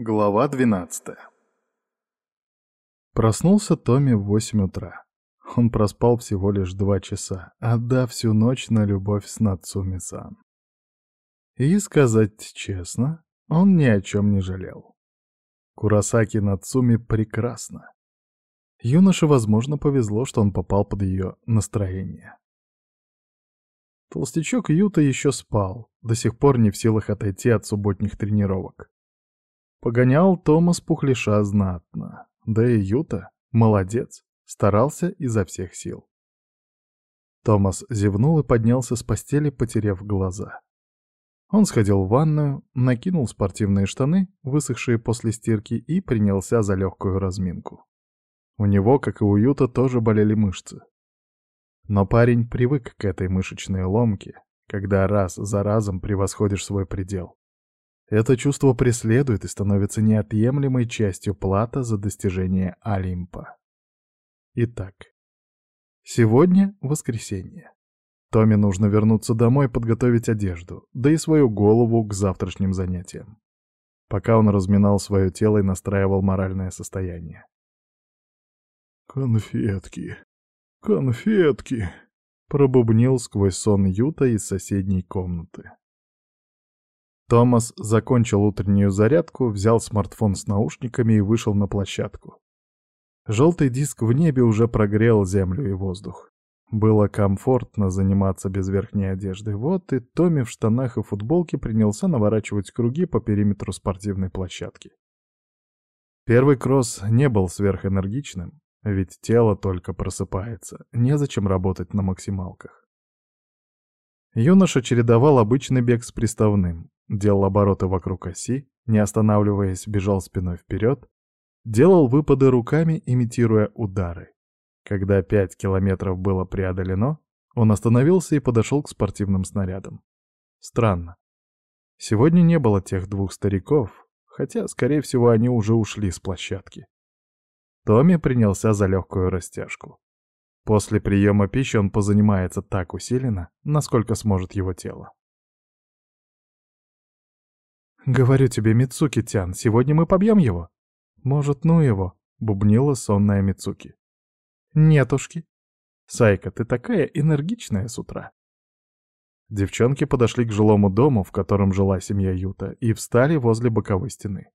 Глава 12 Проснулся Томми в 8 утра. Он проспал всего лишь два часа, отдав всю ночь на любовь с Нацуми-сан. И, сказать честно, он ни о чем не жалел. Курасаки Нацуми прекрасно. Юноше, возможно, повезло, что он попал под ее настроение. Толстячок Юта еще спал, до сих пор не в силах отойти от субботних тренировок. Погонял Томас Пухлиша знатно. Да и Юта, молодец, старался изо всех сил. Томас зевнул и поднялся с постели, потеряв глаза. Он сходил в ванную, накинул спортивные штаны, высохшие после стирки, и принялся за легкую разминку. У него, как и у Юта, тоже болели мышцы. Но парень привык к этой мышечной ломке, когда раз за разом превосходишь свой предел. Это чувство преследует и становится неотъемлемой частью плата за достижение Олимпа. Итак, сегодня воскресенье. Томе нужно вернуться домой, подготовить одежду, да и свою голову к завтрашним занятиям. Пока он разминал свое тело и настраивал моральное состояние. «Конфетки, конфетки!» — пробубнил сквозь сон Юта из соседней комнаты. Томас закончил утреннюю зарядку, взял смартфон с наушниками и вышел на площадку. Желтый диск в небе уже прогрел землю и воздух. Было комфортно заниматься без верхней одежды. Вот и Томми в штанах и футболке принялся наворачивать круги по периметру спортивной площадки. Первый кросс не был сверхэнергичным, ведь тело только просыпается, незачем работать на максималках. Юноша чередовал обычный бег с приставным, делал обороты вокруг оси, не останавливаясь, бежал спиной вперед, делал выпады руками, имитируя удары. Когда пять километров было преодолено, он остановился и подошел к спортивным снарядам. Странно. Сегодня не было тех двух стариков, хотя, скорее всего, они уже ушли с площадки. Томми принялся за легкую растяжку. После приема пищи он позанимается так усиленно, насколько сможет его тело. «Говорю тебе, Мицуки-тян, сегодня мы побьем его?» «Может, ну его?» — бубнила сонная Мицуки. «Нетушки. Сайка, ты такая энергичная с утра». Девчонки подошли к жилому дому, в котором жила семья Юта, и встали возле боковой стены.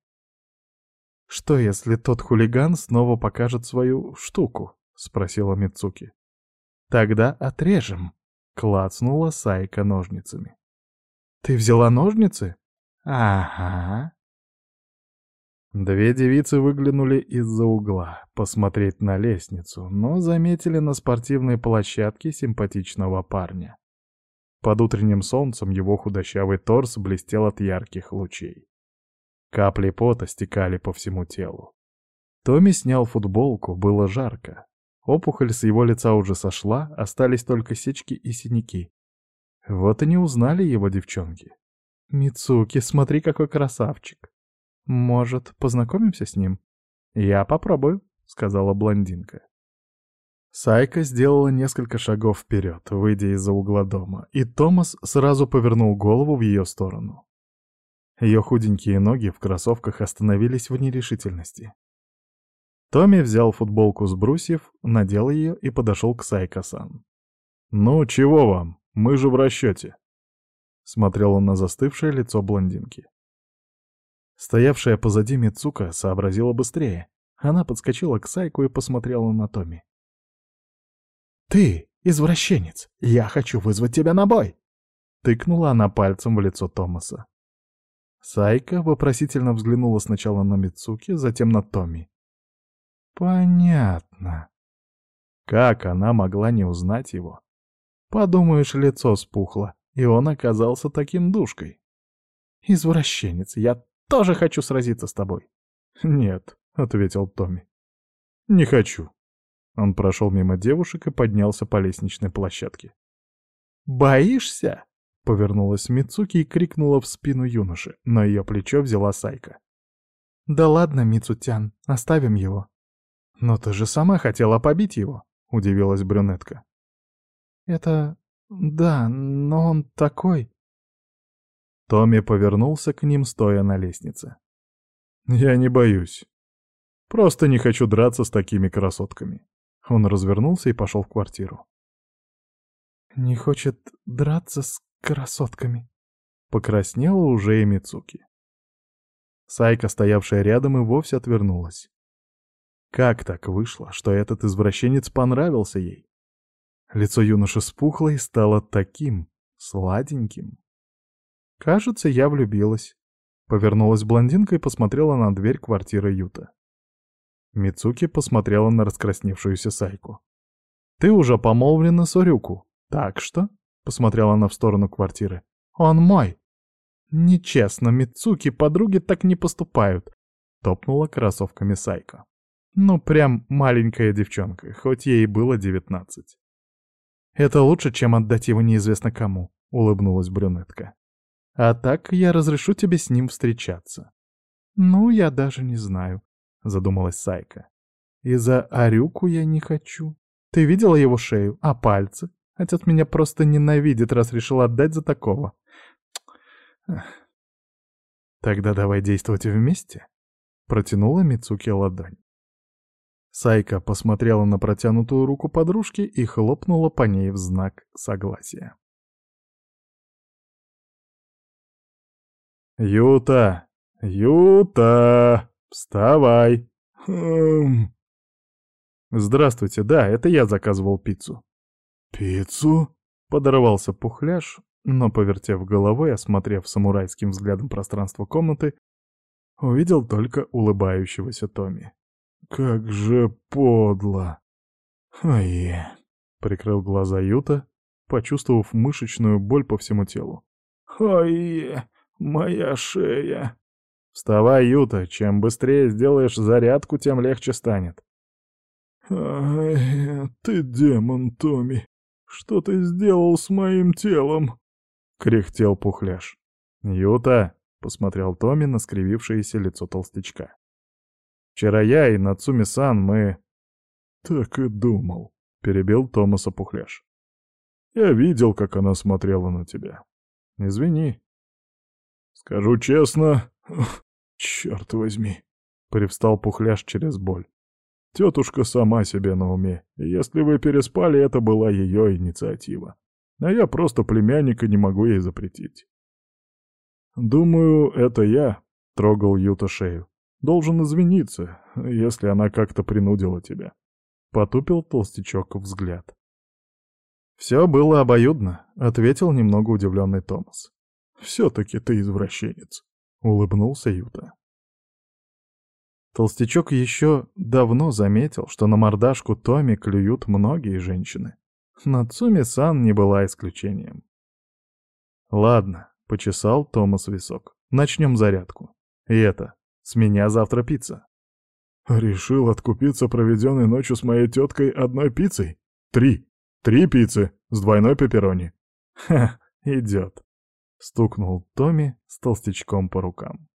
«Что, если тот хулиган снова покажет свою штуку?» — спросила Мицуки. «Тогда отрежем», — клацнула Сайка ножницами. «Ты взяла ножницы?» «Ага». Две девицы выглянули из-за угла, посмотреть на лестницу, но заметили на спортивной площадке симпатичного парня. Под утренним солнцем его худощавый торс блестел от ярких лучей. Капли пота стекали по всему телу. Томми снял футболку, было жарко. Опухоль с его лица уже сошла, остались только сечки и синяки. Вот и не узнали его девчонки. «Мицуки, смотри, какой красавчик! Может, познакомимся с ним?» «Я попробую», — сказала блондинка. Сайка сделала несколько шагов вперед, выйдя из-за угла дома, и Томас сразу повернул голову в ее сторону. Ее худенькие ноги в кроссовках остановились в нерешительности. Томми взял футболку с брусьев, надел ее и подошел к Сайка-сан. «Ну, чего вам? Мы же в расчете», Смотрел он на застывшее лицо блондинки. Стоявшая позади Мицука сообразила быстрее. Она подскочила к Сайку и посмотрела на Томи. «Ты, извращенец! Я хочу вызвать тебя на бой!» Тыкнула она пальцем в лицо Томаса. Сайка вопросительно взглянула сначала на Мицуки, затем на Томи. «Понятно. Как она могла не узнать его? Подумаешь, лицо спухло и он оказался таким душкой. «Извращенец, я тоже хочу сразиться с тобой». «Нет», — ответил Томми. «Не хочу». Он прошел мимо девушек и поднялся по лестничной площадке. «Боишься?» — повернулась Мицуки и крикнула в спину юноши, но ее плечо взяла Сайка. «Да ладно, Мицутян, оставим его». «Но ты же сама хотела побить его», — удивилась брюнетка. «Это «Да, но он такой...» Томми повернулся к ним, стоя на лестнице. Я не боюсь. Просто не хочу драться с такими красотками. Он развернулся и пошел в квартиру. «Не хочет драться с красотками», — покраснела уже и Мицуки. Сайка, стоявшая рядом, и вовсе отвернулась. Как так вышло, что этот извращенец понравился ей? Лицо юноши спухло и стало таким сладеньким. «Кажется, я влюбилась», — повернулась блондинка и посмотрела на дверь квартиры Юта. Мицуки посмотрела на раскрасневшуюся Сайку. «Ты уже помолвлена с Орюку, так что?» — посмотрела она в сторону квартиры. «Он мой!» «Нечестно, Мицуки, подруги так не поступают», — топнула кроссовками Сайка. «Ну, прям маленькая девчонка, хоть ей было девятнадцать». «Это лучше, чем отдать его неизвестно кому», — улыбнулась брюнетка. «А так я разрешу тебе с ним встречаться». «Ну, я даже не знаю», — задумалась Сайка. «И за Арюку я не хочу. Ты видела его шею? А пальцы? Отец меня просто ненавидит, раз решил отдать за такого». «Тогда давай действовать вместе», — протянула Мицуки ладонь. Сайка посмотрела на протянутую руку подружки и хлопнула по ней в знак согласия. «Юта! Юта! Вставай!» хм... «Здравствуйте, да, это я заказывал пиццу». «Пиццу?» — подорвался пухляш, но, повертев головой, осмотрев самурайским взглядом пространство комнаты, увидел только улыбающегося Томми. Как же подло. Ой, прикрыл глаза Юта, почувствовав мышечную боль по всему телу. Ой, моя шея. Вставай, Юта, чем быстрее сделаешь зарядку, тем легче станет. Ай, ты демон, Томми. Что ты сделал с моим телом? кряхтел Пухляш. Юта, посмотрел Томми на скривившееся лицо толстячка. Вчера я и Нацуми-сан мы...» «Так и думал», — перебил Томаса Пухляш. «Я видел, как она смотрела на тебя. Извини». «Скажу честно, черт возьми», — привстал Пухляш через боль. «Тетушка сама себе на уме, если вы переспали, это была ее инициатива. А я просто племянника не могу ей запретить». «Думаю, это я», — трогал Юта шею. Должен извиниться, если она как-то принудила тебя. Потупил толстячок взгляд. «Все было обоюдно», — ответил немного удивленный Томас. «Все-таки ты извращенец», — улыбнулся Юта. Толстячок еще давно заметил, что на мордашку Томи клюют многие женщины. Нацуми-сан не была исключением. «Ладно», — почесал Томас висок. «Начнем зарядку. И это, с меня завтра пицца. Решил откупиться проведенной ночью с моей теткой одной пиццей? Три. Три пиццы с двойной пепперони. Ха, идет. Стукнул Томми с толстячком по рукам.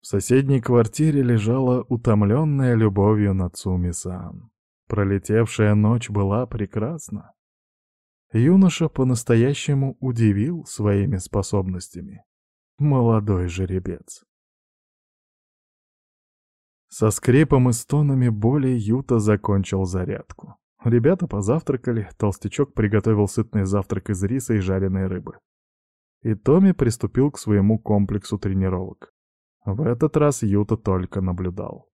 В соседней квартире лежала утомленная любовью Нацуми-сан. Пролетевшая ночь была прекрасна. Юноша по-настоящему удивил своими способностями. Молодой жеребец. Со скрипом и стонами боли Юта закончил зарядку. Ребята позавтракали, толстячок приготовил сытный завтрак из риса и жареной рыбы. И Томми приступил к своему комплексу тренировок. В этот раз Юта только наблюдал.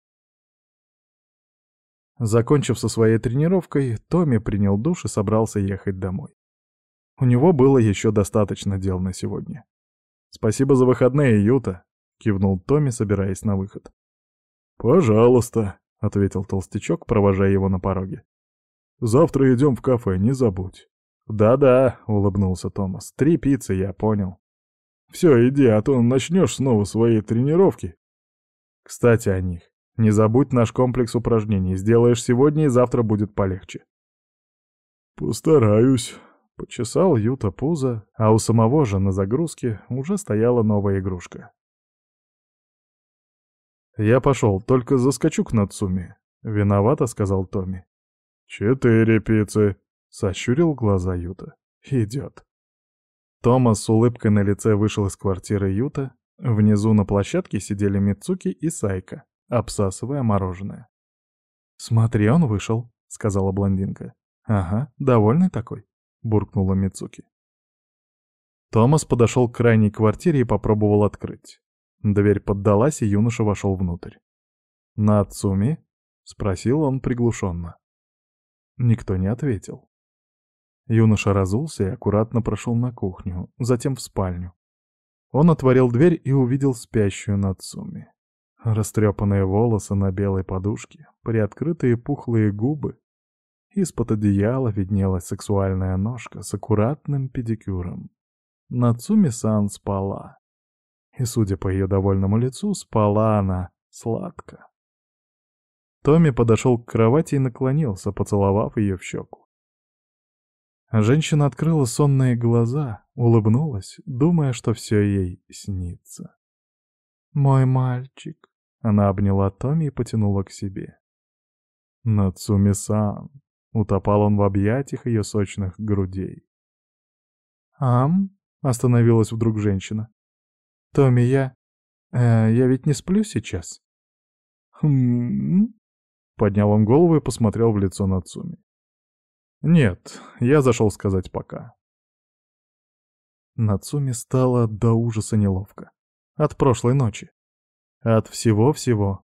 Закончив со своей тренировкой, Томми принял душ и собрался ехать домой. У него было еще достаточно дел на сегодня. «Спасибо за выходные, Юта», — кивнул Томми, собираясь на выход. «Пожалуйста», — ответил толстячок, провожая его на пороге. «Завтра идем в кафе, не забудь». «Да-да», — улыбнулся Томас. «Три пиццы, я понял». «Все, иди, а то начнешь снова свои тренировки». «Кстати, о них. Не забудь наш комплекс упражнений. Сделаешь сегодня, и завтра будет полегче». «Постараюсь», Почесал Юта пузо, а у самого же на загрузке уже стояла новая игрушка. «Я пошел, только заскочу к Нацуми», — виновато сказал Томми. «Четыре пиццы», — сощурил глаза Юта. «Идет». Томас с улыбкой на лице вышел из квартиры Юта, Внизу на площадке сидели Мицуки и Сайка, обсасывая мороженое. «Смотри, он вышел», — сказала блондинка. «Ага, довольный такой», — буркнула Мицуки. Томас подошел к крайней квартире и попробовал открыть. Дверь поддалась, и юноша вошел внутрь. «На Ацуми?» — спросил он приглушенно. Никто не ответил. Юноша разулся и аккуратно прошел на кухню, затем в спальню. Он отворил дверь и увидел спящую Нацуми. Растрепанные волосы на белой подушке, приоткрытые пухлые губы. Из-под одеяла виднелась сексуальная ножка с аккуратным педикюром. Нацуми-сан спала. И, судя по ее довольному лицу, спала она сладко. Томми подошел к кровати и наклонился, поцеловав ее в щеку. Женщина открыла сонные глаза, улыбнулась, думая, что все ей снится. «Мой мальчик!» — она обняла Томми и потянула к себе. «Нацуми-сан!» — утопал он в объятиях ее сочных грудей. «Ам?» — остановилась вдруг женщина. «Томми, я... Э, я ведь не сплю сейчас?» «Хм...» Поднял он голову и посмотрел в лицо Нацуми. «Нет, я зашел сказать пока». Нацуми стало до ужаса неловко. От прошлой ночи. От всего-всего.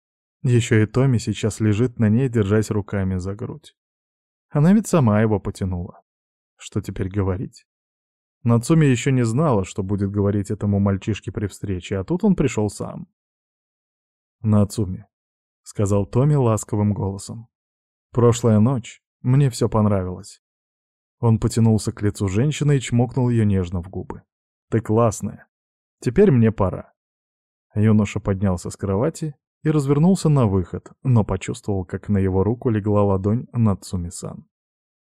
Еще и Томи сейчас лежит на ней, держась руками за грудь. Она ведь сама его потянула. Что теперь говорить? Нацуми еще не знала, что будет говорить этому мальчишке при встрече, а тут он пришел сам. «Нацуми», — сказал Томи ласковым голосом. «Прошлая ночь мне все понравилось. Он потянулся к лицу женщины и чмокнул ее нежно в губы. «Ты классная. Теперь мне пора». Юноша поднялся с кровати и развернулся на выход, но почувствовал, как на его руку легла ладонь Нацуми-сан.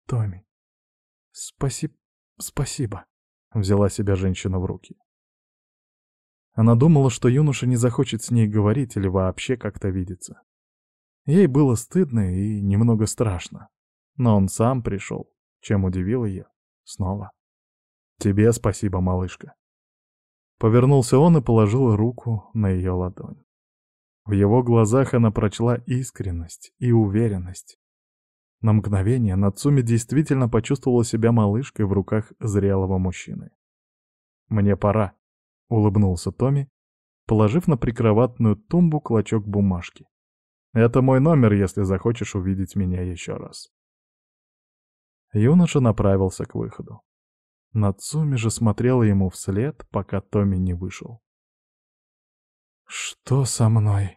«Томми, спасибо, спасибо», — взяла себя женщина в руки. Она думала, что юноша не захочет с ней говорить или вообще как-то видеться. Ей было стыдно и немного страшно. Но он сам пришел, чем удивил ее. Снова. «Тебе спасибо, малышка». Повернулся он и положил руку на ее ладонь. В его глазах она прочла искренность и уверенность. На мгновение Нацуми действительно почувствовала себя малышкой в руках зрелого мужчины. «Мне пора», — улыбнулся Томми, положив на прикроватную тумбу клочок бумажки. «Это мой номер, если захочешь увидеть меня еще раз». Юноша направился к выходу. Нацуми же смотрела ему вслед, пока Томми не вышел. «Что со мной?» —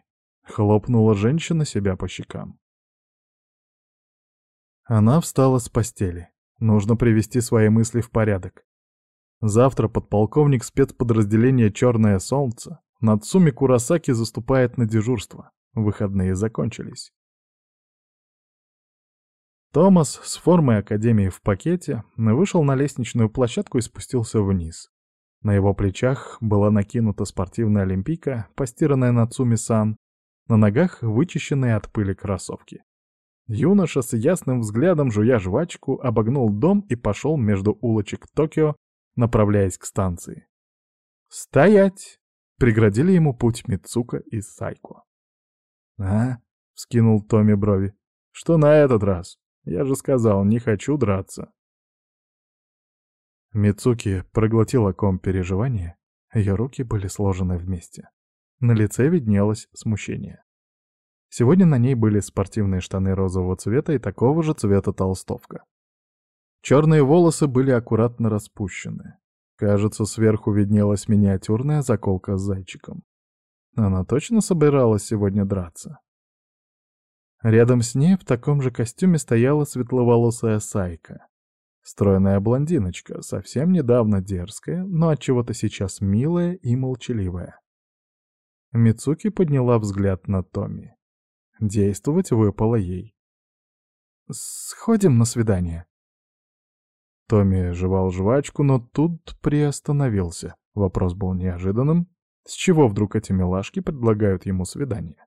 хлопнула женщина себя по щекам. Она встала с постели. Нужно привести свои мысли в порядок. Завтра подполковник спецподразделения «Черное солнце» Нацуми Курасаки заступает на дежурство. Выходные закончились. Томас с формой Академии в пакете вышел на лестничную площадку и спустился вниз. На его плечах была накинута спортивная олимпийка, постиранная на Цуми-сан, на ногах вычищенные от пыли кроссовки. Юноша с ясным взглядом, жуя жвачку, обогнул дом и пошел между улочек Токио, направляясь к станции. «Стоять!» — преградили ему путь Мицука и Сайко. «А?» — вскинул Томми брови. «Что на этот раз?» Я же сказал, не хочу драться. Мицуки проглотила ком переживания, ее руки были сложены вместе. На лице виднелось смущение. Сегодня на ней были спортивные штаны розового цвета и такого же цвета толстовка. Черные волосы были аккуратно распущены. Кажется, сверху виднелась миниатюрная заколка с зайчиком. Она точно собиралась сегодня драться? Рядом с ней в таком же костюме стояла светловолосая Сайка. Стройная блондиночка, совсем недавно дерзкая, но от чего то сейчас милая и молчаливая. Мицуки подняла взгляд на Томи. Действовать выпало ей. «Сходим на свидание». Томми жевал жвачку, но тут приостановился. Вопрос был неожиданным. С чего вдруг эти милашки предлагают ему свидание?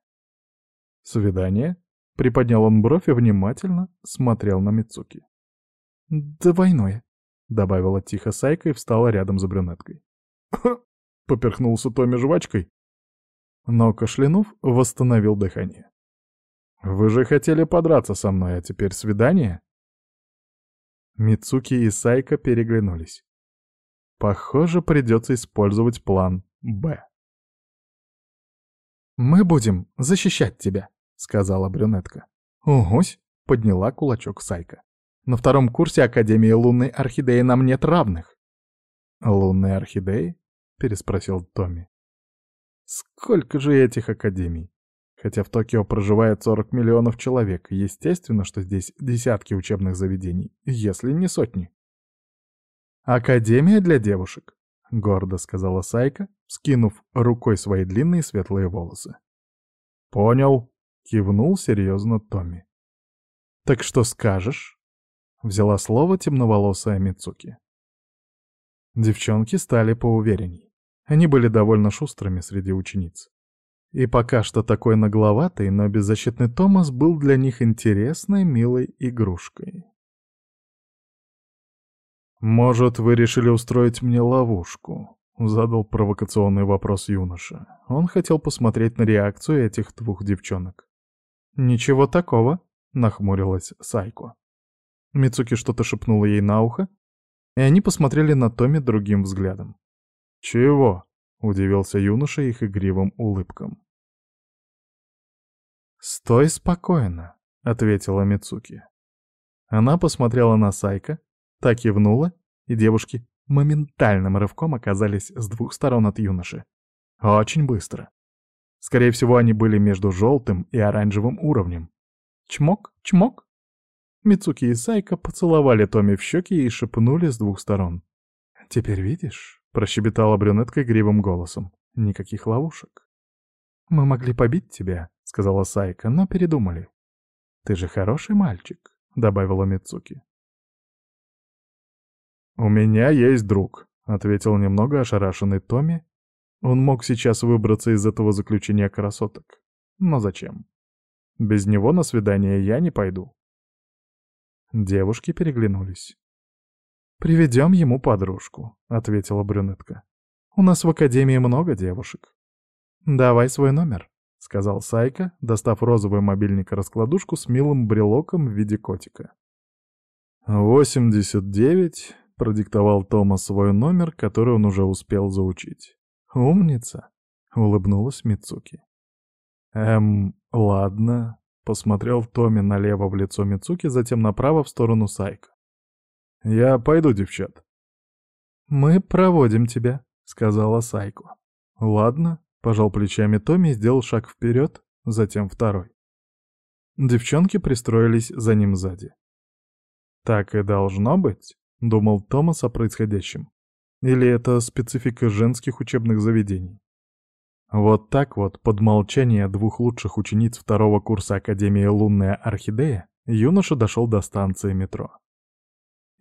Свидание? Приподнял он бровь и внимательно смотрел на Мицуки. «Двойное», — добавила тихо Сайка и встала рядом за брюнеткой. — поперхнулся Томми жвачкой. Но кашлянув, восстановил дыхание. «Вы же хотели подраться со мной, а теперь свидание?» Мицуки и Сайка переглянулись. Похоже, придется использовать план «Б». «Мы будем защищать тебя», — сказала брюнетка. «Угусь», — подняла кулачок Сайка. «На втором курсе Академии лунной орхидеи нам нет равных». «Лунные орхидеи?» — переспросил Томми. «Сколько же этих академий? Хотя в Токио проживает 40 миллионов человек, естественно, что здесь десятки учебных заведений, если не сотни». «Академия для девушек», — гордо сказала Сайка, скинув рукой свои длинные светлые волосы. «Понял», — кивнул серьезно Томми. «Так что скажешь?» — взяла слово темноволосая Мицуки. Девчонки стали поуверенней. Они были довольно шустрыми среди учениц. И пока что такой нагловатый, но беззащитный Томас был для них интересной, милой игрушкой. «Может, вы решили устроить мне ловушку?» — задал провокационный вопрос юноша. Он хотел посмотреть на реакцию этих двух девчонок. «Ничего такого», — нахмурилась Сайко. Мицуки что-то шепнула ей на ухо, и они посмотрели на Томи другим взглядом. «Чего?» — удивился юноша их игривым улыбкам. «Стой спокойно», — ответила Мицуки. Она посмотрела на Сайка, так кивнула, и девушки моментальным рывком оказались с двух сторон от юноши. Очень быстро. Скорее всего, они были между желтым и оранжевым уровнем. Чмок, чмок. Мицуки и Сайка поцеловали Томи в щеки и шепнули с двух сторон. «Теперь видишь?» — прощебетала брюнетка игривым голосом. «Никаких ловушек». «Мы могли побить тебя», — сказала Сайка, но передумали. «Ты же хороший мальчик», — добавила Мицуки. «У меня есть друг», — ответил немного ошарашенный Томми. Он мог сейчас выбраться из этого заключения красоток. Но зачем? Без него на свидание я не пойду. Девушки переглянулись. «Приведем ему подружку», — ответила брюнетка. «У нас в академии много девушек». «Давай свой номер», — сказал Сайка, достав розовый мобильник-раскладушку с милым брелоком в виде котика. «Восемьдесят девять...» — продиктовал Тома свой номер, который он уже успел заучить. «Умница!» — улыбнулась Мицуки. «Эм, ладно», — посмотрел Томи налево в лицо Мицуки, затем направо в сторону Сайка. «Я пойду, девчат». «Мы проводим тебя», — сказала Сайко. «Ладно», — пожал плечами Томи и сделал шаг вперед, затем второй. Девчонки пристроились за ним сзади. «Так и должно быть?» — думал Томас о происходящем. Или это специфика женских учебных заведений? Вот так вот, под молчание двух лучших учениц второго курса Академии «Лунная орхидея», юноша дошел до станции метро.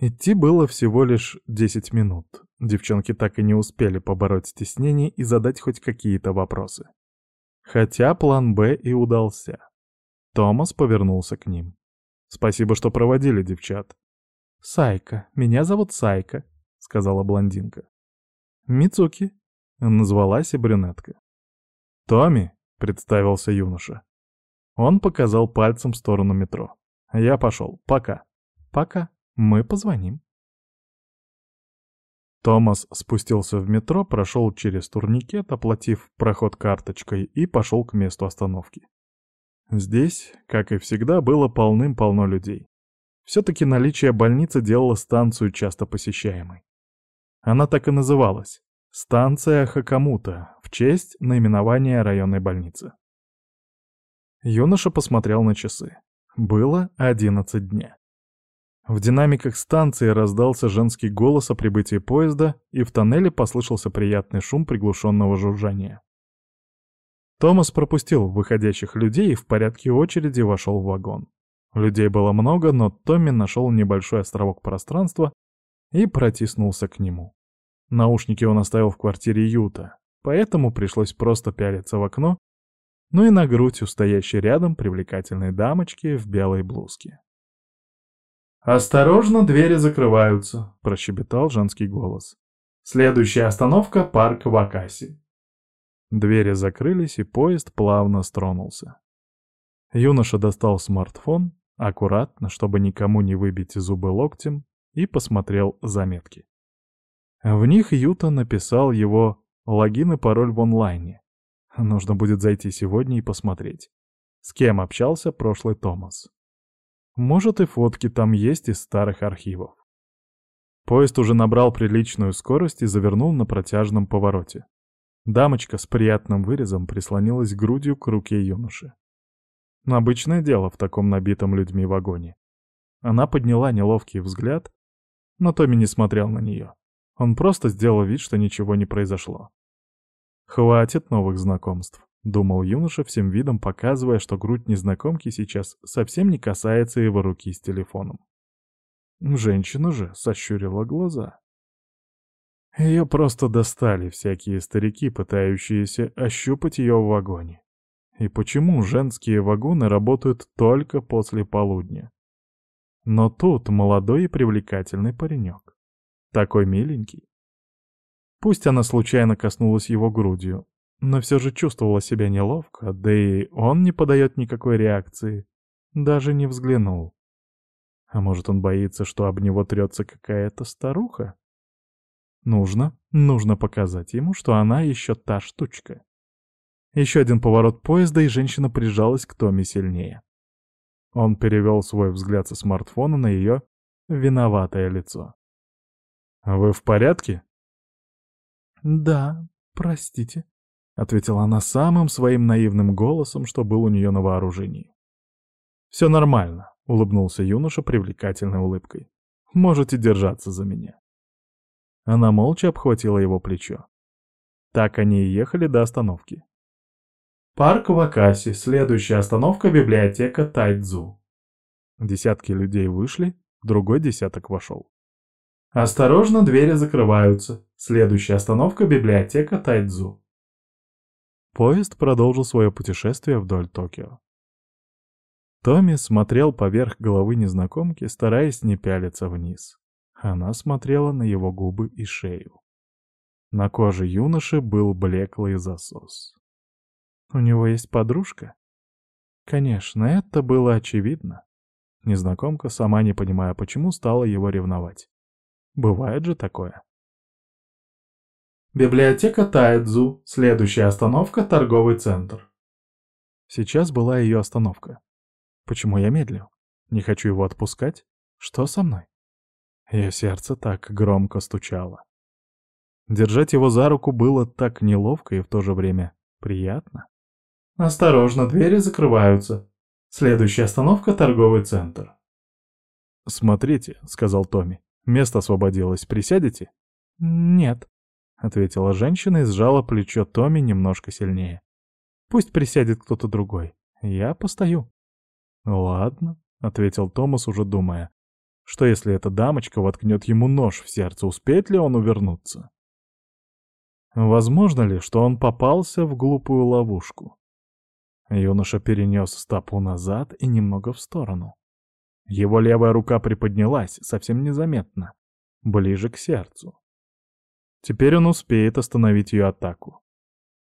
Идти было всего лишь 10 минут. Девчонки так и не успели побороть стеснение и задать хоть какие-то вопросы. Хотя план «Б» и удался. Томас повернулся к ним. «Спасибо, что проводили, девчат. «Сайка. Меня зовут Сайка», — сказала блондинка. «Мицуки», — назвалась и брюнетка. «Томми», — представился юноша. Он показал пальцем в сторону метро. «Я пошел. Пока». «Пока. Мы позвоним». Томас спустился в метро, прошел через турникет, оплатив проход карточкой, и пошел к месту остановки. Здесь, как и всегда, было полным-полно людей. Все-таки наличие больницы делало станцию часто посещаемой. Она так и называлась — станция Хакамута, в честь наименования районной больницы. Юноша посмотрел на часы. Было 11 дня. В динамиках станции раздался женский голос о прибытии поезда, и в тоннеле послышался приятный шум приглушенного жужжания. Томас пропустил выходящих людей и в порядке очереди вошел в вагон. Людей было много, но Томми нашел небольшой островок пространства и протиснулся к нему. Наушники он оставил в квартире Юта, поэтому пришлось просто пялиться в окно, ну и на грудь у стоящей рядом привлекательной дамочки в белой блузке. «Осторожно, двери закрываются», — прощебетал женский голос. Следующая остановка — парк Вакаси. Двери закрылись, и поезд плавно стронулся. Юноша достал смартфон, аккуратно, чтобы никому не выбить зубы локтем, и посмотрел заметки. В них Юта написал его логин и пароль в онлайне. Нужно будет зайти сегодня и посмотреть, с кем общался прошлый Томас. Может, и фотки там есть из старых архивов. Поезд уже набрал приличную скорость и завернул на протяжном повороте. Дамочка с приятным вырезом прислонилась грудью к руке юноши. Обычное дело в таком набитом людьми вагоне. Она подняла неловкий взгляд, но Томми не смотрел на нее. Он просто сделал вид, что ничего не произошло. «Хватит новых знакомств», — думал юноша всем видом, показывая, что грудь незнакомки сейчас совсем не касается его руки с телефоном. Женщина же сощурила глаза. Ее просто достали всякие старики, пытающиеся ощупать ее в вагоне. И почему женские вагоны работают только после полудня? Но тут молодой и привлекательный паренек. Такой миленький. Пусть она случайно коснулась его грудью, но все же чувствовала себя неловко, да и он не подает никакой реакции, даже не взглянул. А может, он боится, что об него трется какая-то старуха? Нужно, нужно показать ему, что она еще та штучка. Еще один поворот поезда, и женщина прижалась к Томе сильнее. Он перевел свой взгляд со смартфона на ее виноватое лицо. «Вы в порядке?» «Да, простите», — ответила она самым своим наивным голосом, что был у нее на вооружении. «Все нормально», — улыбнулся юноша привлекательной улыбкой. «Можете держаться за меня». Она молча обхватила его плечо. Так они и ехали до остановки. Парк Вакаси, следующая остановка библиотека Тайдзу. Десятки людей вышли, другой десяток вошел. Осторожно, двери закрываются. Следующая остановка библиотека Тайдзу. Поезд продолжил свое путешествие вдоль Токио. Томми смотрел поверх головы незнакомки, стараясь не пялиться вниз. Она смотрела на его губы и шею. На коже юноши был блеклый засос. У него есть подружка? Конечно, это было очевидно. Незнакомка, сама не понимая почему, стала его ревновать. Бывает же такое. Библиотека Тайдзу. Следующая остановка — торговый центр. Сейчас была ее остановка. Почему я медлю? Не хочу его отпускать? Что со мной? Ее сердце так громко стучало. Держать его за руку было так неловко и в то же время приятно. «Осторожно, двери закрываются. Следующая остановка — торговый центр». «Смотрите», — сказал Томми, — «место освободилось. Присядете?» «Нет», — ответила женщина и сжала плечо Томми немножко сильнее. «Пусть присядет кто-то другой. Я постою». «Ладно», — ответил Томас, уже думая. Что если эта дамочка воткнет ему нож в сердце, успеет ли он увернуться? Возможно ли, что он попался в глупую ловушку? Юноша перенес стопу назад и немного в сторону. Его левая рука приподнялась, совсем незаметно, ближе к сердцу. Теперь он успеет остановить ее атаку.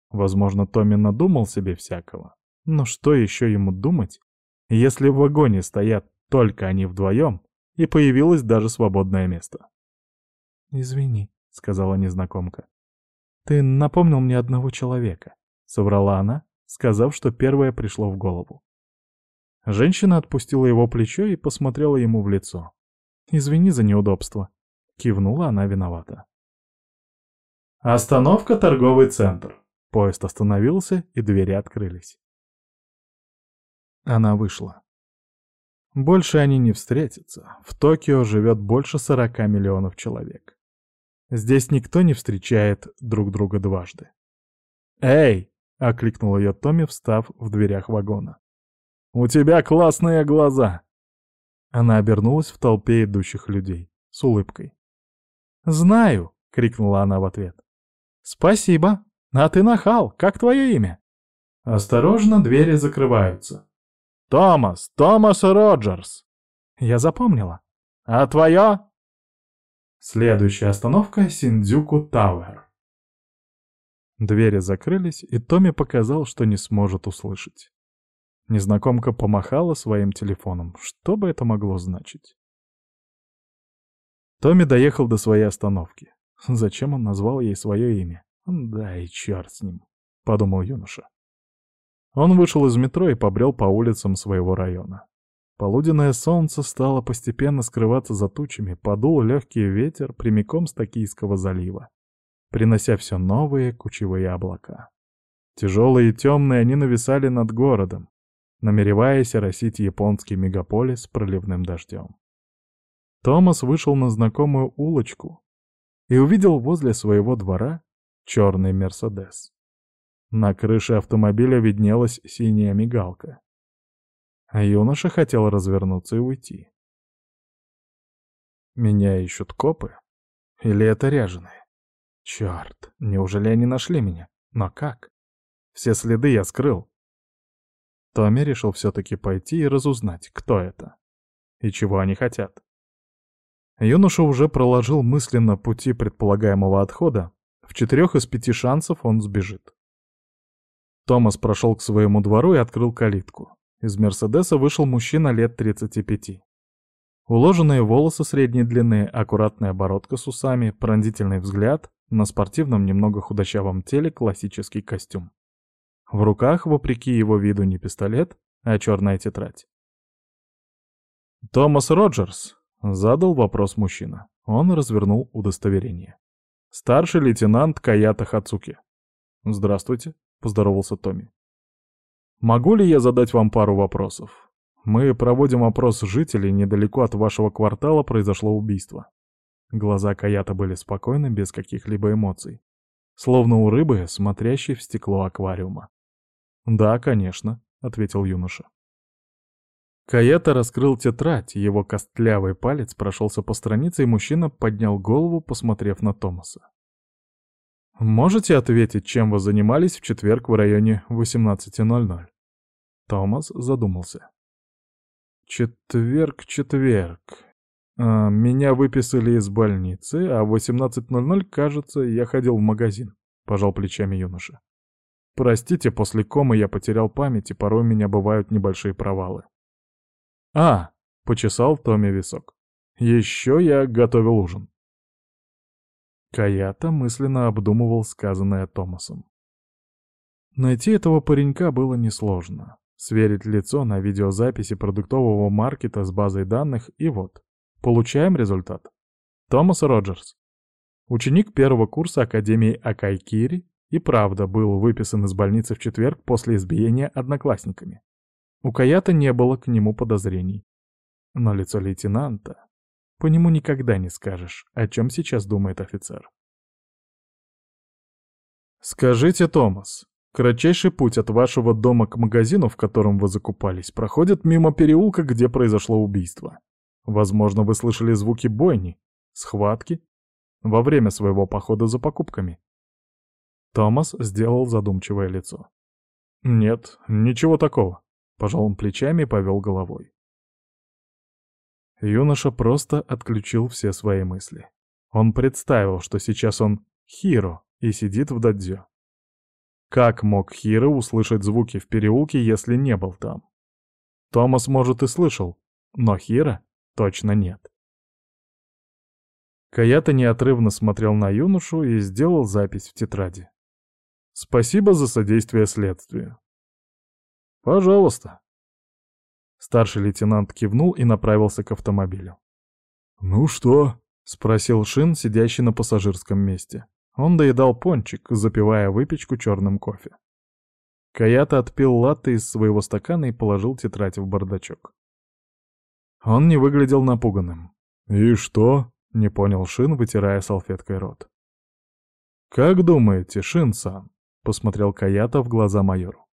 Возможно, Томми надумал себе всякого. Но что еще ему думать, если в вагоне стоят только они вдвоем, и появилось даже свободное место. «Извини», — сказала незнакомка. «Ты напомнил мне одного человека», — соврала она, сказав, что первое пришло в голову. Женщина отпустила его плечо и посмотрела ему в лицо. «Извини за неудобство», — кивнула она виновата. «Остановка — торговый центр». Поезд остановился, и двери открылись. Она вышла. Больше они не встретятся. В Токио живет больше 40 миллионов человек. Здесь никто не встречает друг друга дважды. «Эй!» — окликнул ее Томми, встав в дверях вагона. «У тебя классные глаза!» Она обернулась в толпе идущих людей с улыбкой. «Знаю!» — крикнула она в ответ. «Спасибо! А ты нахал! Как твое имя?» «Осторожно, двери закрываются!» «Томас! Томас Роджерс!» «Я запомнила. А твое?» Следующая остановка — Синдзюку Тауэр. Двери закрылись, и Томми показал, что не сможет услышать. Незнакомка помахала своим телефоном. Что бы это могло значить? Томми доехал до своей остановки. Зачем он назвал ей свое имя? Да и черт с ним, — подумал юноша. Он вышел из метро и побрел по улицам своего района. Полуденное солнце стало постепенно скрываться за тучами, подул легкий ветер прямиком с Токийского залива, принося все новые кучевые облака. Тяжелые и темные они нависали над городом, намереваясь оросить японский мегаполис проливным дождем. Томас вышел на знакомую улочку и увидел возле своего двора черный Мерседес. На крыше автомобиля виднелась синяя мигалка. А юноша хотел развернуться и уйти. Меня ищут копы? Или это ряженые? Черт, неужели они нашли меня? Но как? Все следы я скрыл. Томми решил все-таки пойти и разузнать, кто это. И чего они хотят. Юноша уже проложил мысленно пути предполагаемого отхода. В четырех из пяти шансов он сбежит. Томас прошел к своему двору и открыл калитку. Из «Мерседеса» вышел мужчина лет 35. Уложенные волосы средней длины, аккуратная бородка с усами, пронзительный взгляд, на спортивном немного худощавом теле классический костюм. В руках, вопреки его виду, не пистолет, а черная тетрадь. «Томас Роджерс», — задал вопрос мужчина. Он развернул удостоверение. «Старший лейтенант Каята Хацуки». «Здравствуйте», — поздоровался Томми. «Могу ли я задать вам пару вопросов? Мы проводим опрос жителей, недалеко от вашего квартала произошло убийство». Глаза Каята были спокойны, без каких-либо эмоций. Словно у рыбы, смотрящей в стекло аквариума. «Да, конечно», — ответил юноша. Каята раскрыл тетрадь, его костлявый палец прошелся по странице, и мужчина поднял голову, посмотрев на Томаса. «Можете ответить, чем вы занимались в четверг в районе 18.00?» Томас задумался. «Четверг, четверг. А, меня выписали из больницы, а в 18.00, кажется, я ходил в магазин», — пожал плечами юноша. «Простите, после комы я потерял память, и порой у меня бывают небольшие провалы». «А!» — почесал Томми висок. «Еще я готовил ужин». Каята мысленно обдумывал сказанное Томасом. Найти этого паренька было несложно. Сверить лицо на видеозаписи продуктового маркета с базой данных, и вот. Получаем результат. Томас Роджерс. Ученик первого курса Академии Акайкири и правда был выписан из больницы в четверг после избиения одноклассниками. У Каята не было к нему подозрений. Но лицо лейтенанта... По нему никогда не скажешь, о чем сейчас думает офицер. «Скажите, Томас, кратчайший путь от вашего дома к магазину, в котором вы закупались, проходит мимо переулка, где произошло убийство. Возможно, вы слышали звуки бойни, схватки во время своего похода за покупками». Томас сделал задумчивое лицо. «Нет, ничего такого. Пожал он плечами и повел головой. Юноша просто отключил все свои мысли. Он представил, что сейчас он Хиро и сидит в дадзё. Как мог Хиро услышать звуки в переулке, если не был там? Томас, может, и слышал, но Хиро точно нет. Каята неотрывно смотрел на юношу и сделал запись в тетради. «Спасибо за содействие следствию. «Пожалуйста». Старший лейтенант кивнул и направился к автомобилю. «Ну что?» — спросил Шин, сидящий на пассажирском месте. Он доедал пончик, запивая выпечку черным кофе. Каята отпил латте из своего стакана и положил тетрадь в бардачок. Он не выглядел напуганным. «И что?» — не понял Шин, вытирая салфеткой рот. «Как думаете, Шин-сан?» — посмотрел Каята в глаза майору.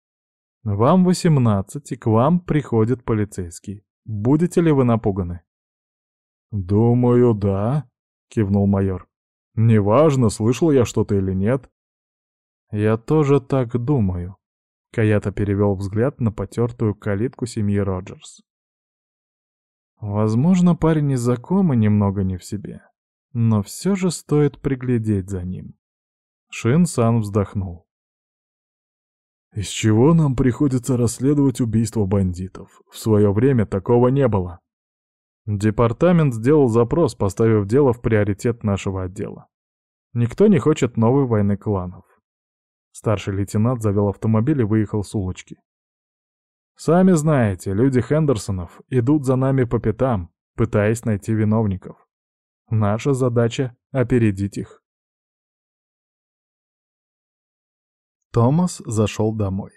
«Вам восемнадцать, и к вам приходит полицейский. Будете ли вы напуганы?» «Думаю, да», — кивнул майор. «Неважно, слышал я что-то или нет». «Я тоже так думаю», — Каята перевел взгляд на потертую калитку семьи Роджерс. «Возможно, парень из-за комы немного не в себе. Но все же стоит приглядеть за ним. Шин-сан вздохнул. Из чего нам приходится расследовать убийство бандитов? В свое время такого не было. Департамент сделал запрос, поставив дело в приоритет нашего отдела. Никто не хочет новой войны кланов. Старший лейтенант завел автомобиль и выехал с улочки. Сами знаете, люди Хендерсонов идут за нами по пятам, пытаясь найти виновников. Наша задача — опередить их. Томас зашел домой.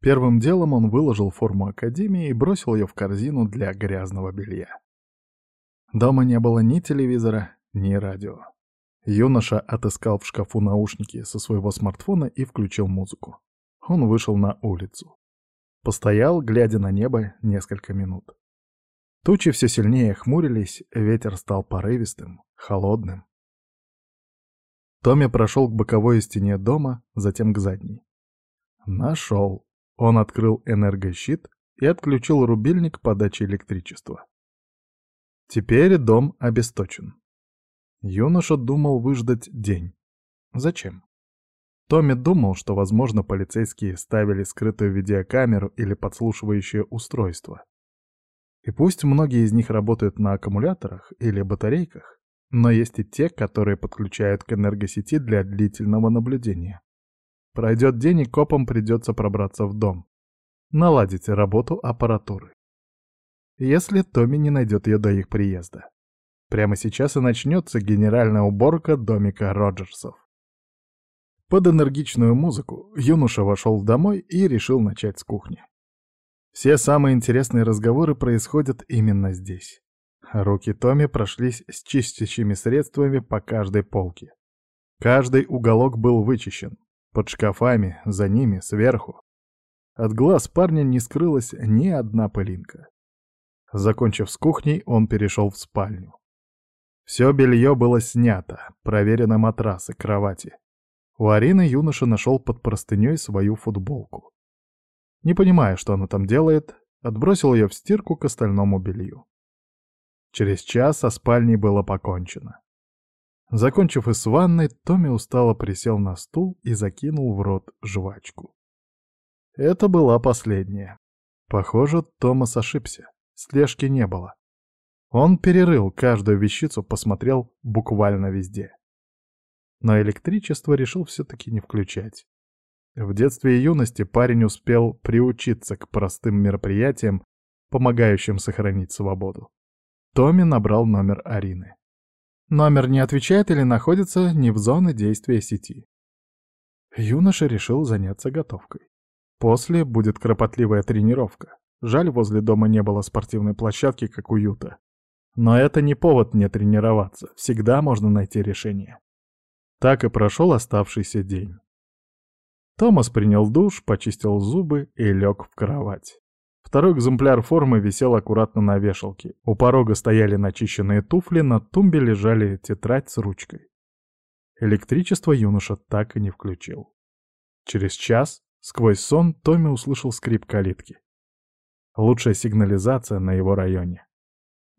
Первым делом он выложил форму Академии и бросил ее в корзину для грязного белья. Дома не было ни телевизора, ни радио. Юноша отыскал в шкафу наушники со своего смартфона и включил музыку. Он вышел на улицу. Постоял, глядя на небо, несколько минут. Тучи все сильнее хмурились, ветер стал порывистым, холодным. Томми прошел к боковой стене дома, затем к задней. Нашел. Он открыл энергощит и отключил рубильник подачи электричества. Теперь дом обесточен. Юноша думал выждать день. Зачем? Томми думал, что, возможно, полицейские ставили скрытую видеокамеру или подслушивающее устройство. И пусть многие из них работают на аккумуляторах или батарейках, но есть и те, которые подключают к энергосети для длительного наблюдения. Пройдет день, и копам придется пробраться в дом. Наладить работу аппаратуры. Если Томми не найдет ее до их приезда. Прямо сейчас и начнется генеральная уборка домика Роджерсов. Под энергичную музыку юноша вошел домой и решил начать с кухни. Все самые интересные разговоры происходят именно здесь. Руки Томми прошлись с чистящими средствами по каждой полке. Каждый уголок был вычищен. Под шкафами, за ними, сверху. От глаз парня не скрылась ни одна пылинка. Закончив с кухней, он перешел в спальню. Все белье было снято, проверены матрасы, кровати. У Арины юноша нашел под простыней свою футболку. Не понимая, что она там делает, отбросил ее в стирку к остальному белью. Через час со спальней было покончено. Закончив и с ванной, Томми устало присел на стул и закинул в рот жвачку. Это была последняя. Похоже, Томас ошибся. Слежки не было. Он перерыл каждую вещицу, посмотрел буквально везде. Но электричество решил все-таки не включать. В детстве и юности парень успел приучиться к простым мероприятиям, помогающим сохранить свободу. Томми набрал номер Арины. Номер не отвечает или находится не в зоне действия сети. Юноша решил заняться готовкой. После будет кропотливая тренировка. Жаль, возле дома не было спортивной площадки, как у Юта. Но это не повод не тренироваться, всегда можно найти решение. Так и прошел оставшийся день. Томас принял душ, почистил зубы и лег в кровать. Второй экземпляр формы висел аккуратно на вешалке. У порога стояли начищенные туфли, на тумбе лежали тетрадь с ручкой. Электричество юноша так и не включил. Через час, сквозь сон, Томми услышал скрип калитки. Лучшая сигнализация на его районе.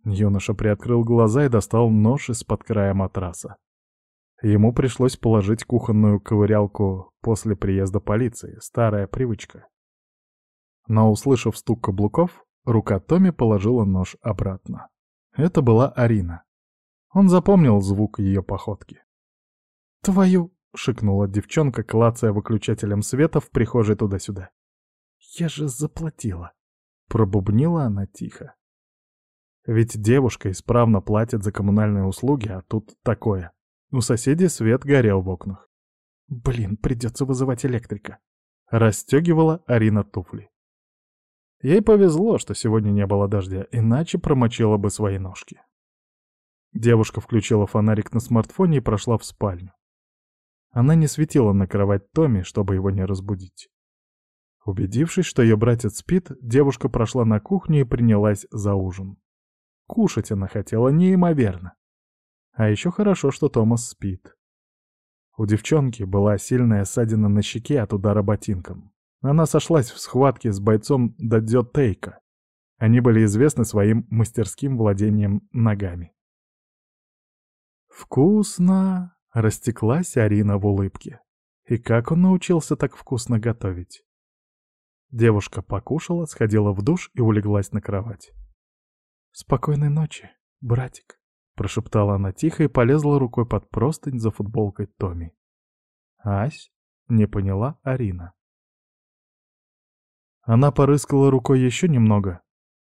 Юноша приоткрыл глаза и достал нож из-под края матраса. Ему пришлось положить кухонную ковырялку после приезда полиции, старая привычка. Но, услышав стук каблуков, рука Томми положила нож обратно. Это была Арина. Он запомнил звук ее походки. «Твою!» — шикнула девчонка, клацая выключателем света в прихожей туда-сюда. «Я же заплатила!» — пробубнила она тихо. Ведь девушка исправно платит за коммунальные услуги, а тут такое. У соседей свет горел в окнах. «Блин, придется вызывать электрика!» Расстегивала Арина туфли. Ей повезло, что сегодня не было дождя, иначе промочила бы свои ножки. Девушка включила фонарик на смартфоне и прошла в спальню. Она не светила на кровать Томми, чтобы его не разбудить. Убедившись, что ее братец спит, девушка прошла на кухню и принялась за ужин. Кушать она хотела неимоверно. А еще хорошо, что Томас спит. У девчонки была сильная ссадина на щеке от удара ботинком. Она сошлась в схватке с бойцом Дадзё Тейка. Они были известны своим мастерским владением ногами. «Вкусно!» — растеклась Арина в улыбке. «И как он научился так вкусно готовить?» Девушка покушала, сходила в душ и улеглась на кровать. «Спокойной ночи, братик», — прошептала она тихо и полезла рукой под простынь за футболкой Томи. «Ась?» — не поняла Арина. Она порыскала рукой еще немного,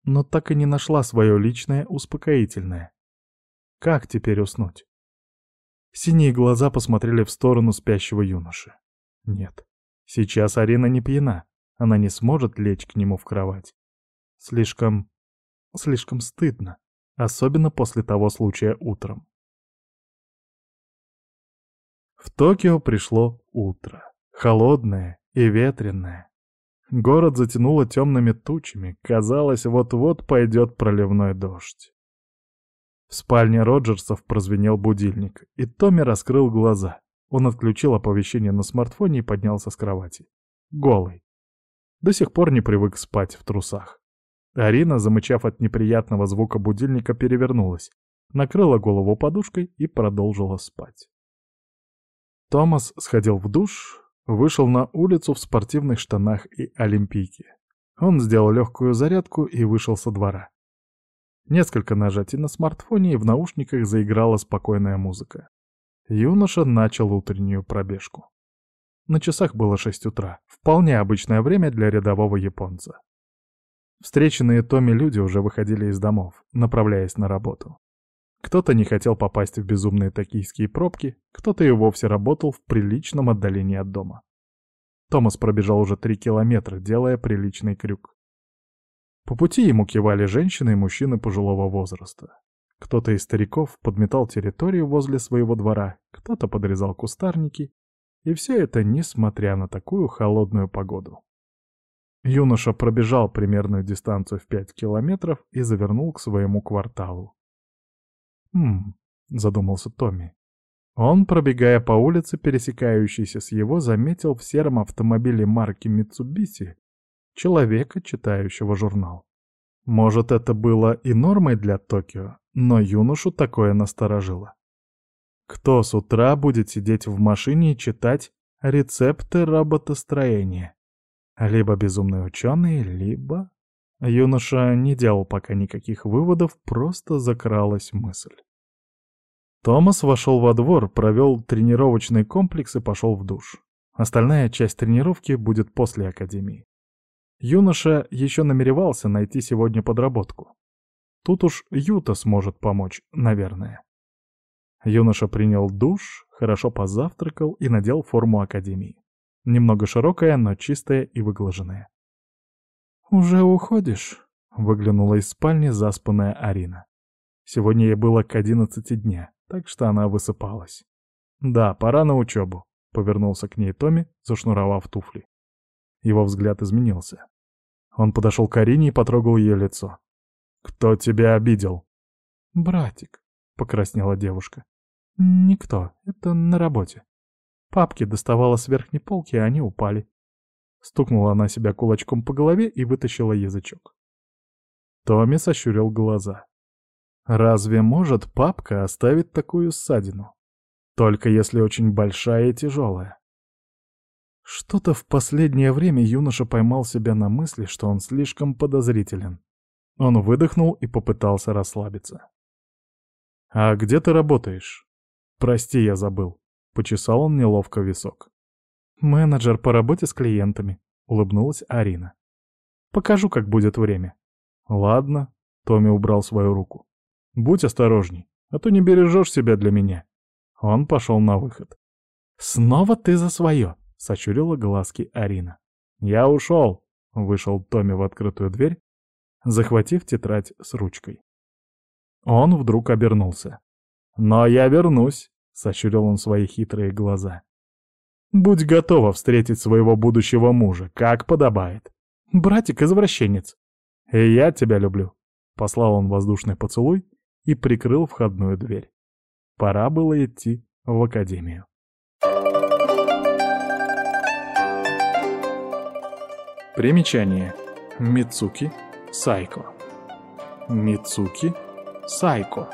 но так и не нашла свое личное успокоительное. Как теперь уснуть? Синие глаза посмотрели в сторону спящего юноши. Нет, сейчас Арина не пьяна, она не сможет лечь к нему в кровать. Слишком... слишком стыдно, особенно после того случая утром. В Токио пришло утро, холодное и ветреное. Город затянуло темными тучами, казалось, вот-вот пойдет проливной дождь. В спальне Роджерсов прозвенел будильник, и Томми раскрыл глаза. Он отключил оповещение на смартфоне и поднялся с кровати. Голый. До сих пор не привык спать в трусах. Арина, замычав от неприятного звука будильника, перевернулась, накрыла голову подушкой и продолжила спать. Томас сходил в душ, вышел на улицу в спортивных штанах и олимпийке. Он сделал легкую зарядку и вышел со двора. Несколько нажатий на смартфоне, и в наушниках заиграла спокойная музыка. Юноша начал утреннюю пробежку. На часах было 6 утра, вполне обычное время для рядового японца. Встреченные Томми люди уже выходили из домов, направляясь на работу. Кто-то не хотел попасть в безумные токийские пробки, кто-то и вовсе работал в приличном отдалении от дома. Томас пробежал уже три километра, делая приличный крюк. По пути ему кивали женщины и мужчины пожилого возраста. Кто-то из стариков подметал территорию возле своего двора, кто-то подрезал кустарники, и все это несмотря на такую холодную погоду. Юноша пробежал примерную дистанцию в пять километров и завернул к своему кварталу. «Хм», — задумался Томми. Он, пробегая по улице, пересекающейся с его, заметил в сером автомобиле марки Mitsubishi человека, читающего журнал. Может, это было и нормой для Токио, но юношу такое насторожило. Кто с утра будет сидеть в машине и читать рецепты роботостроения? Либо безумный ученый, либо... Юноша не делал пока никаких выводов, просто закралась мысль. Томас вошел во двор, провел тренировочный комплекс и пошел в душ. Остальная часть тренировки будет после академии. Юноша еще намеревался найти сегодня подработку. Тут уж Юта сможет помочь, наверное. Юноша принял душ, хорошо позавтракал и надел форму академии. Немного широкая, но чистая и выглаженная. «Уже уходишь?» — выглянула из спальни заспанная Арина. Сегодня ей было к одиннадцати дня, так что она высыпалась. «Да, пора на учебу», — повернулся к ней Томми, зашнуровав туфли. Его взгляд изменился. Он подошел к Арине и потрогал ее лицо. «Кто тебя обидел?» «Братик», — покраснела девушка. «Никто, это на работе. Папки доставала с верхней полки, а они упали». Стукнула она себя кулачком по голове и вытащила язычок. Томми сощурил глаза. «Разве может папка оставить такую ссадину? Только если очень большая и тяжелая. Что-то в последнее время юноша поймал себя на мысли, что он слишком подозрителен. Он выдохнул и попытался расслабиться. «А где ты работаешь?» «Прости, я забыл». Почесал он неловко висок. «Менеджер по работе с клиентами», — улыбнулась Арина. «Покажу, как будет время». «Ладно», — Томми убрал свою руку. «Будь осторожней, а то не бережешь себя для меня». Он пошел на выход. «Снова ты за свое», сочурила глазки Арина. «Я ушел!» — вышел Томми в открытую дверь, захватив тетрадь с ручкой. Он вдруг обернулся. «Но я вернусь!» — сощурил он свои хитрые глаза. «Будь готова встретить своего будущего мужа, как подобает. Братик-извращенец. Я тебя люблю!» Послал он воздушный поцелуй и прикрыл входную дверь. Пора было идти в академию. Примечание. Мицуки Сайко. Мицуки Сайко.